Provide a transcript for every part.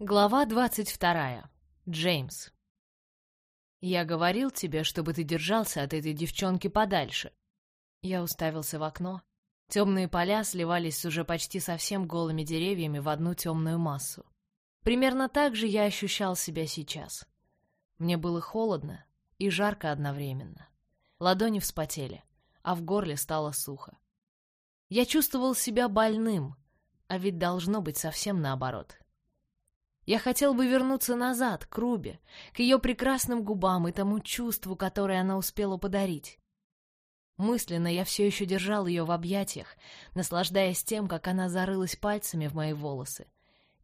Глава двадцать вторая. Джеймс. «Я говорил тебе, чтобы ты держался от этой девчонки подальше». Я уставился в окно. Темные поля сливались с уже почти совсем голыми деревьями в одну темную массу. Примерно так же я ощущал себя сейчас. Мне было холодно и жарко одновременно. Ладони вспотели, а в горле стало сухо. Я чувствовал себя больным, а ведь должно быть совсем наоборот. Я хотел бы вернуться назад, к Рубе, к ее прекрасным губам и тому чувству, которое она успела подарить. Мысленно я все еще держал ее в объятиях, наслаждаясь тем, как она зарылась пальцами в мои волосы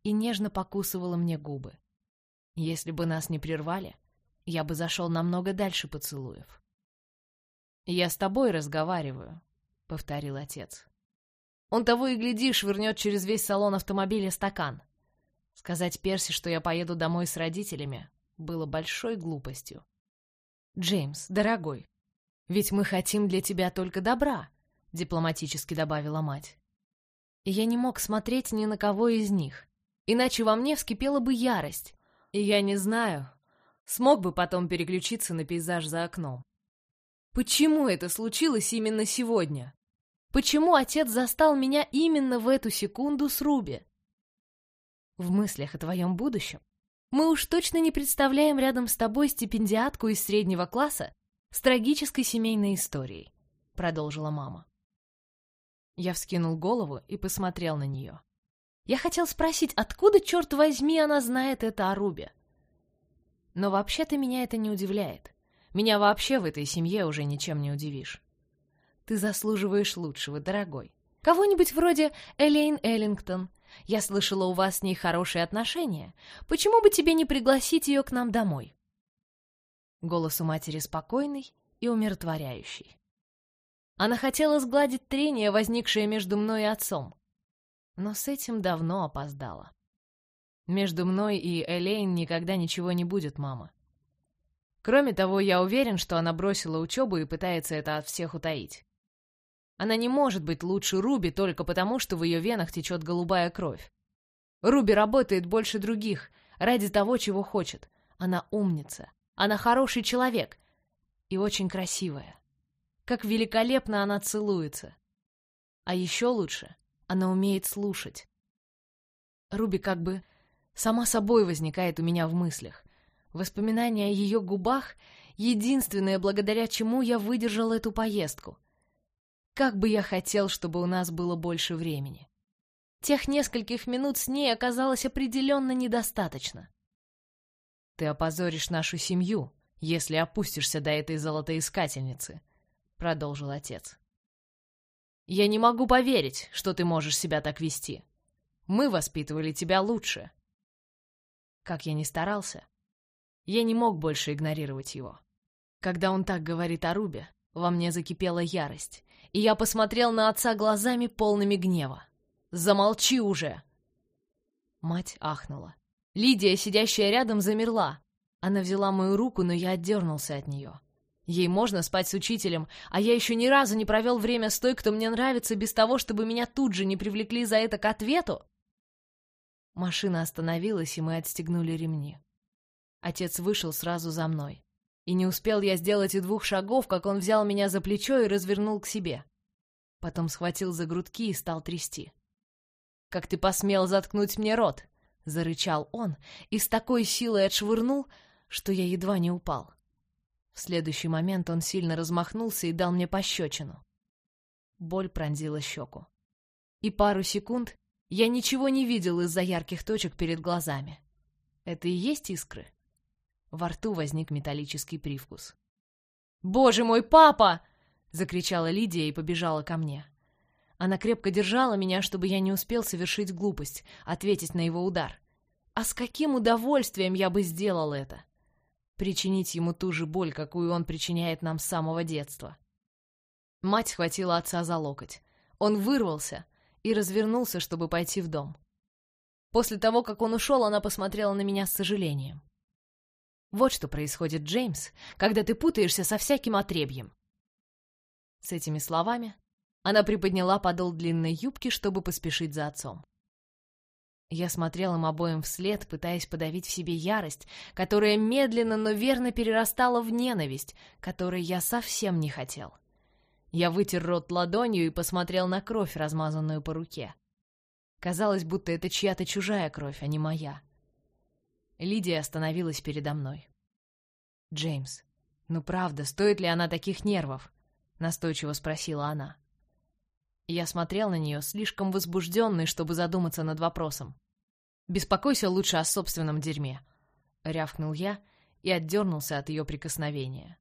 и нежно покусывала мне губы. Если бы нас не прервали, я бы зашел намного дальше поцелуев. «Я с тобой разговариваю», — повторил отец. Он того и гляди, швырнет через весь салон автомобиля стакан — Сказать Перси, что я поеду домой с родителями, было большой глупостью. «Джеймс, дорогой, ведь мы хотим для тебя только добра», — дипломатически добавила мать. Я не мог смотреть ни на кого из них, иначе во мне вскипела бы ярость, и я не знаю, смог бы потом переключиться на пейзаж за окном. Почему это случилось именно сегодня? Почему отец застал меня именно в эту секунду с Руби? В мыслях о твоем будущем. Мы уж точно не представляем рядом с тобой стипендиатку из среднего класса с трагической семейной историей», — продолжила мама. Я вскинул голову и посмотрел на нее. Я хотел спросить, откуда, черт возьми, она знает это о Рубе. Но вообще-то меня это не удивляет. Меня вообще в этой семье уже ничем не удивишь. Ты заслуживаешь лучшего, дорогой. Кого-нибудь вроде Элейн Эллингтон я слышала, у вас с ней хорошие отношения. Почему бы тебе не пригласить ее к нам домой?» Голос у матери спокойный и умиротворяющий. Она хотела сгладить трение, возникшее между мной и отцом. Но с этим давно опоздала. Между мной и Элейн никогда ничего не будет, мама. Кроме того, я уверен, что она бросила учебу и пытается это от всех утаить. Она не может быть лучше Руби только потому, что в ее венах течет голубая кровь. Руби работает больше других, ради того, чего хочет. Она умница. Она хороший человек. И очень красивая. Как великолепно она целуется. А еще лучше, она умеет слушать. Руби как бы сама собой возникает у меня в мыслях. Воспоминания о ее губах — единственное, благодаря чему я выдержал эту поездку — как бы я хотел, чтобы у нас было больше времени. Тех нескольких минут с ней оказалось определенно недостаточно. «Ты опозоришь нашу семью, если опустишься до этой золотоискательницы», — продолжил отец. «Я не могу поверить, что ты можешь себя так вести. Мы воспитывали тебя лучше». Как я ни старался, я не мог больше игнорировать его. Когда он так говорит о Рубе, во мне закипела ярость, и я посмотрел на отца глазами полными гнева. «Замолчи уже!» Мать ахнула. Лидия, сидящая рядом, замерла. Она взяла мою руку, но я отдернулся от нее. Ей можно спать с учителем, а я еще ни разу не провел время с той, кто мне нравится, без того, чтобы меня тут же не привлекли за это к ответу. Машина остановилась, и мы отстегнули ремни. Отец вышел сразу за мной. И не успел я сделать и двух шагов, как он взял меня за плечо и развернул к себе. Потом схватил за грудки и стал трясти. «Как ты посмел заткнуть мне рот?» — зарычал он и с такой силой отшвырнул, что я едва не упал. В следующий момент он сильно размахнулся и дал мне пощечину. Боль пронзила щеку. И пару секунд я ничего не видел из-за ярких точек перед глазами. Это и есть искры? Во рту возник металлический привкус. «Боже мой, папа!» — закричала Лидия и побежала ко мне. Она крепко держала меня, чтобы я не успел совершить глупость, ответить на его удар. А с каким удовольствием я бы сделал это? Причинить ему ту же боль, какую он причиняет нам с самого детства. Мать схватила отца за локоть. Он вырвался и развернулся, чтобы пойти в дом. После того, как он ушел, она посмотрела на меня с сожалением. Вот что происходит, Джеймс, когда ты путаешься со всяким отребьем. С этими словами она приподняла подол длинной юбки, чтобы поспешить за отцом. Я смотрел им обоим вслед, пытаясь подавить в себе ярость, которая медленно, но верно перерастала в ненависть, которой я совсем не хотел. Я вытер рот ладонью и посмотрел на кровь, размазанную по руке. Казалось, будто это чья-то чужая кровь, а не моя. Лидия остановилась передо мной. «Джеймс, ну правда, стоит ли она таких нервов?» — настойчиво спросила она. Я смотрел на нее, слишком возбужденный, чтобы задуматься над вопросом. «Беспокойся лучше о собственном дерьме», — рявкнул я и отдернулся от ее прикосновения.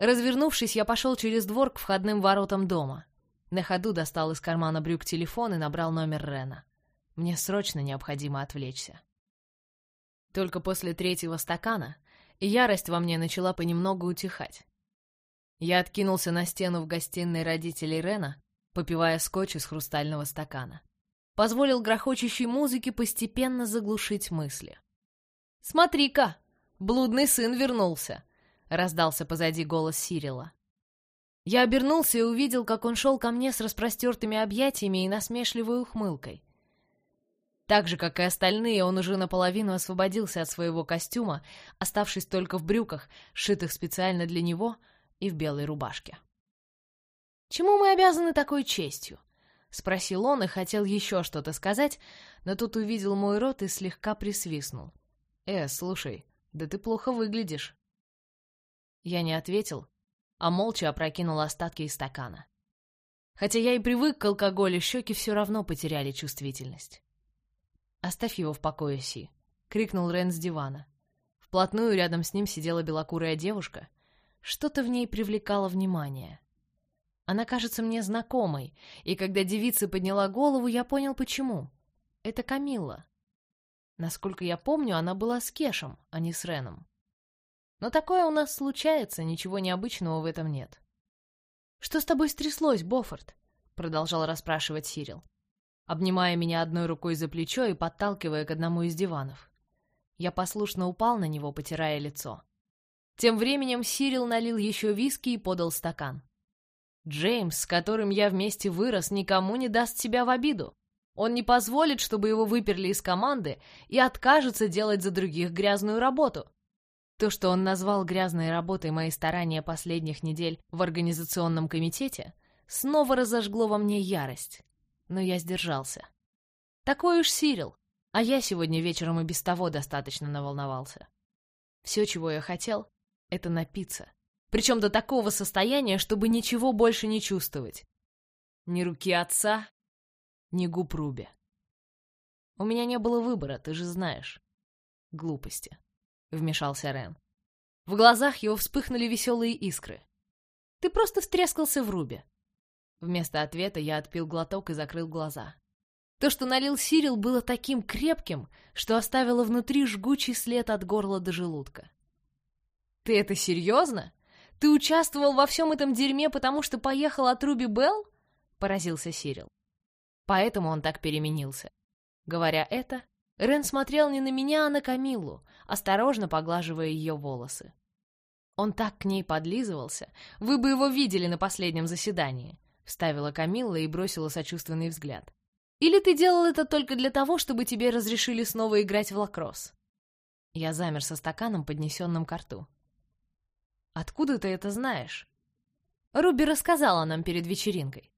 Развернувшись, я пошел через двор к входным воротам дома. На ходу достал из кармана брюк телефон и набрал номер Рена. Мне срочно необходимо отвлечься. Только после третьего стакана ярость во мне начала понемногу утихать. Я откинулся на стену в гостиной родителей Рена, попивая скотч из хрустального стакана. Позволил грохочущей музыке постепенно заглушить мысли. «Смотри-ка! Блудный сын вернулся!» — раздался позади голос Сирила. Я обернулся и увидел, как он шел ко мне с распростертыми объятиями и насмешливой ухмылкой. Так же, как и остальные, он уже наполовину освободился от своего костюма, оставшись только в брюках, сшитых специально для него, и в белой рубашке. «Чему мы обязаны такой честью?» — спросил он и хотел еще что-то сказать, но тут увидел мой рот и слегка присвистнул. «Э, слушай, да ты плохо выглядишь». Я не ответил, а молча опрокинул остатки из стакана. Хотя я и привык к алкоголю, щеки все равно потеряли чувствительность. «Оставь его в покое, Си», — крикнул Рен с дивана. Вплотную рядом с ним сидела белокурая девушка. Что-то в ней привлекало внимание. Она кажется мне знакомой, и когда девица подняла голову, я понял, почему. Это Камилла. Насколько я помню, она была с Кешем, а не с Реном. Но такое у нас случается, ничего необычного в этом нет. «Что с тобой стряслось, Боффорд?» — продолжал расспрашивать Сирил, обнимая меня одной рукой за плечо и подталкивая к одному из диванов. Я послушно упал на него, потирая лицо. Тем временем Сирил налил еще виски и подал стакан. Джеймс, с которым я вместе вырос, никому не даст себя в обиду. Он не позволит, чтобы его выперли из команды и откажется делать за других грязную работу. То, что он назвал грязной работой мои старания последних недель в организационном комитете, снова разожгло во мне ярость. Но я сдержался. Такой уж Сирил, а я сегодня вечером и без того достаточно наволновался. Все, чего я хотел, — это напиться причем до такого состояния, чтобы ничего больше не чувствовать. Ни руки отца, ни губ Руби. У меня не было выбора, ты же знаешь. Глупости, — вмешался Рен. В глазах его вспыхнули веселые искры. Ты просто встрескался в Руби. Вместо ответа я отпил глоток и закрыл глаза. То, что налил Сирил, было таким крепким, что оставило внутри жгучий след от горла до желудка. «Ты это серьезно?» Ты участвовал во всем этом дерьме, потому что поехал от Руби Белл?» — поразился Сирил. Поэтому он так переменился. Говоря это, Рен смотрел не на меня, а на Камиллу, осторожно поглаживая ее волосы. Он так к ней подлизывался, вы бы его видели на последнем заседании, — вставила Камилла и бросила сочувственный взгляд. Или ты делал это только для того, чтобы тебе разрешили снова играть в лакросс? Я замер со стаканом, поднесенным к рту. Откуда ты это знаешь?» Руби рассказала нам перед вечеринкой.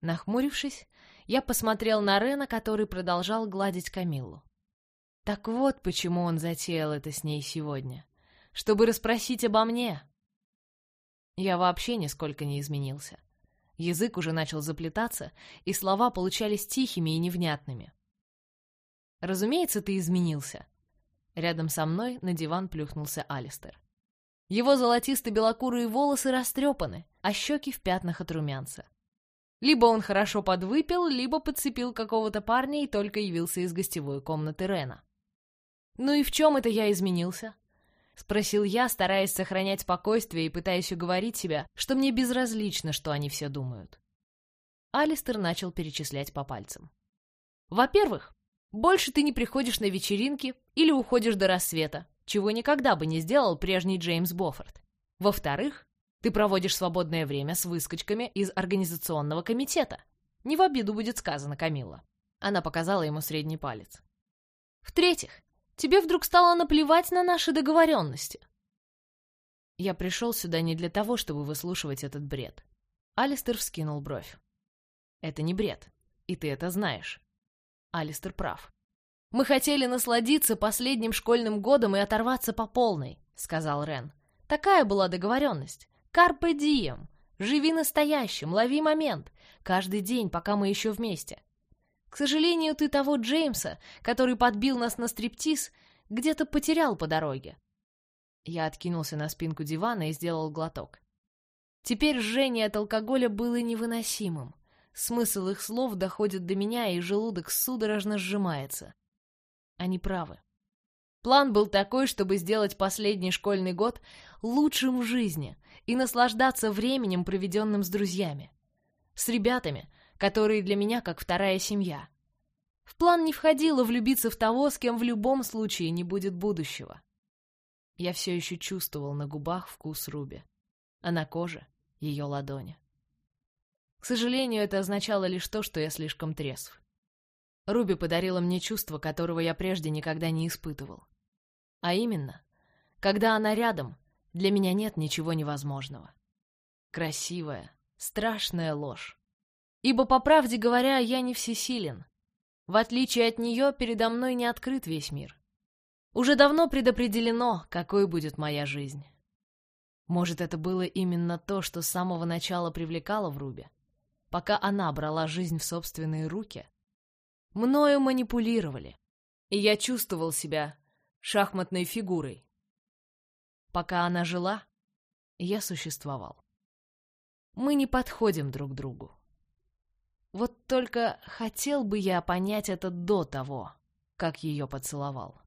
Нахмурившись, я посмотрел на Рена, который продолжал гладить Камиллу. Так вот, почему он затеял это с ней сегодня. Чтобы расспросить обо мне. Я вообще нисколько не изменился. Язык уже начал заплетаться, и слова получались тихими и невнятными. «Разумеется, ты изменился». Рядом со мной на диван плюхнулся Алистер. Его золотисто-белокурые волосы растрепаны, а щеки в пятнах от румянца. Либо он хорошо подвыпил, либо подцепил какого-то парня и только явился из гостевой комнаты Рена. «Ну и в чем это я изменился?» — спросил я, стараясь сохранять спокойствие и пытаясь уговорить себя, что мне безразлично, что они все думают. Алистер начал перечислять по пальцам. «Во-первых, больше ты не приходишь на вечеринки или уходишь до рассвета, чего никогда бы не сделал прежний Джеймс Боффорд. Во-вторых, ты проводишь свободное время с выскочками из организационного комитета. Не в обиду будет сказано, Камилла. Она показала ему средний палец. В-третьих, тебе вдруг стало наплевать на наши договоренности. Я пришел сюда не для того, чтобы выслушивать этот бред. Алистер вскинул бровь. Это не бред, и ты это знаешь. Алистер прав. Мы хотели насладиться последним школьным годом и оторваться по полной, сказал Рен. Такая была договоренность. Карпе дием. Живи настоящим, лови момент. Каждый день, пока мы еще вместе. К сожалению, ты того Джеймса, который подбил нас на стриптиз, где-то потерял по дороге. Я откинулся на спинку дивана и сделал глоток. Теперь жжение от алкоголя было невыносимым. Смысл их слов доходит до меня, и желудок судорожно сжимается. Они правы. План был такой, чтобы сделать последний школьный год лучшим в жизни и наслаждаться временем, проведенным с друзьями. С ребятами, которые для меня как вторая семья. В план не входило влюбиться в того, с кем в любом случае не будет будущего. Я все еще чувствовал на губах вкус Руби, а на коже — ее ладони. К сожалению, это означало лишь то, что я слишком трезв. Руби подарила мне чувство, которого я прежде никогда не испытывал. А именно, когда она рядом, для меня нет ничего невозможного. Красивая, страшная ложь. Ибо, по правде говоря, я не всесилен. В отличие от нее, передо мной не открыт весь мир. Уже давно предопределено, какой будет моя жизнь. Может, это было именно то, что с самого начала привлекало в Рубе, пока она брала жизнь в собственные руки. Мною манипулировали, и я чувствовал себя шахматной фигурой. Пока она жила, я существовал. Мы не подходим друг другу. Вот только хотел бы я понять это до того, как ее поцеловал.